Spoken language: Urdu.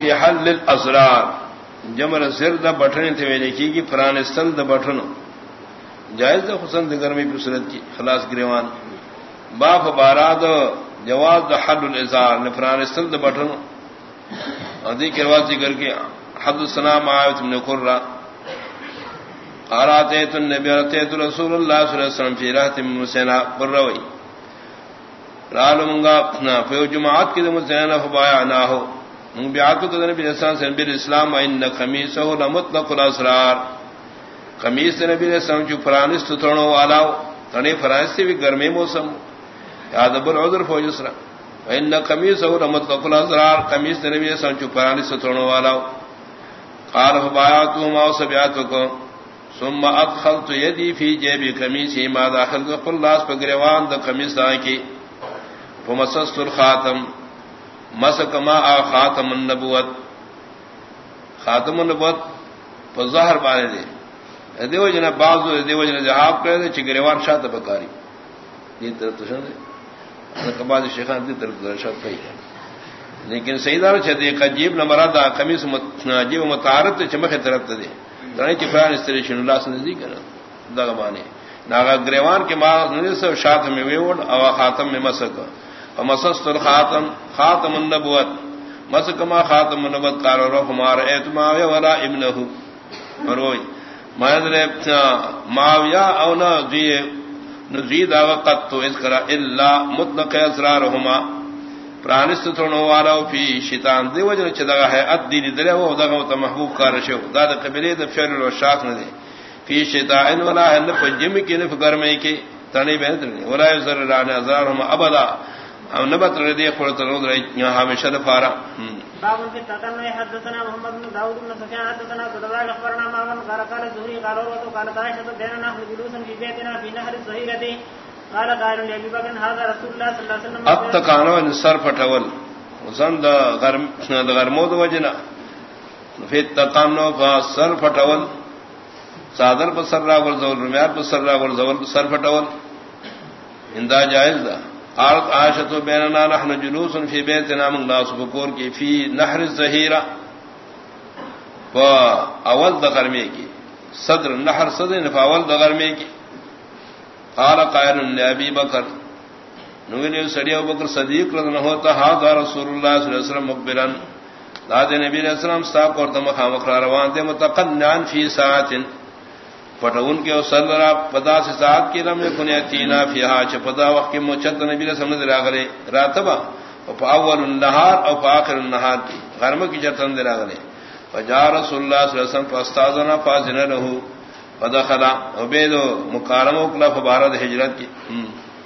حل الاسرار جمر سر دا بٹن تھے لکھی کی کہ فرانستن دا بٹن جائز دا حسن دا گرمی کی صورت کی، خلاص گریوان. باپ باراد جواز دا حل الازار نے فرانستن دا بٹن ادی کرواز ذکر کے، حد السلام آیت من قرہ. قال اتيت النبي اتيت رسول الله صلى الله عليه وسلم في رات من مسنا قروي قالوا من غا في جمعات كده مسنا فبايعنا هو من بیعت کو نبی اسلام سے نبی اسلام ان قمیصه لمطلق الاسرار. قمیص نبی اسلام جو فرانس تھونو والا تنے فرانس سے بھی گرمی موسم. یاد بر عذر فوجسرا ان قمیصه لمطلق الاسرار. قمیص نبی اسلام جو فرانس تھونو والا قال فبايعتهم وسبياتكم ثم ادخلت يدي في جيب قميصي ما داخل قل الله بغروان د قمیص دا کی فمسست الخاتم. مسکما آ خاتم النبوت. خاتم النبوت پر ظاہر بانے دے دیو جنا بعض دیو جنا جہاب کرے دے چگریوان شاہ تبکاری یہ طرف تو سن دے کباد شیخان دی طرف تو شاہ پئی لیکن سیدار چھتے قجیب نمراد قمیص عجیب متعارف تے چمخ طرف تے دے دنے چ فران استریشن اللہ سے نزدیک کرا دغه باندې. ناغا گریوان کے ما نے شاہ میں ویوڑ او خاتم میں مسک فمسست الخاتم، خاتم النبوت. مسکما خاتم النبوت قال روح مار اعتما ولا ابنه. مروي ما ادري معاويه او نا ذي نزيد وقت تو اذكر الا مطلق اسرارهما. پرانست تھونو والا فی شیطان. دی وجہ چدا ہے، اد دی دلے وہ دا تو محبوب کار شو دا دا قبیلے دا فعل و شاخ نہ دی فی شیطان ولا ان فجم کی نف گرمے کی. تنی بہتر ولا یزر لا ازارهم ابدا. او نبت ردی خورت رود رئی یہاں ہمیشہ دفارا باب في التتمع حدثنا محمد بن داود بن سفيان حدثنا قدرا اخبرنا ما من قال قال الزهري قال وقت قال عائشة بيننا نحن جلوسا في بيتنا في نهر الظهيرة قال قال لأبي بكر هذا رسول الله صلى الله عليه وسلم. اب تکانو ان سر پٹول. وزن دا غرم دا غرمو دا وجنا فی تکانو فا سر پٹول. صادر پر سر راول زول رمیار پر سر راول زول سر پٹول. اندا جائز دا. قالت عائشة بيننا نحن جلوس في بيتنا من ناس بكور کی فی نحر الزہیرہ و اول دغر میں کی. صدر نحر صدر فاول دغر میں کی. قال قائل لابی بکر. نویلی سڑی ابو بکر صدیق رضا ہوتا ہاں رسول اللہ صلی اللہ علیہ وسلم مقبلا داد نبی علیہ السلام ستاپ اور دمخا مخرا روان دے متقنعن فی ساعتن. پٹون کے سر را پدا سے ساتھ کی رم کن تینا فیہا چ پدا وقت کے مچت نبی علیہ السلام درا گلے راتبا او اول النہار او اخر النہار کی غرم کی جتن درا گلے فجاء رسول اللہ صلی اللہ علیہ وسلم فاستاذنا فاذن له فدخل عبید مکارم وکلا فبارد ہجرت کی۔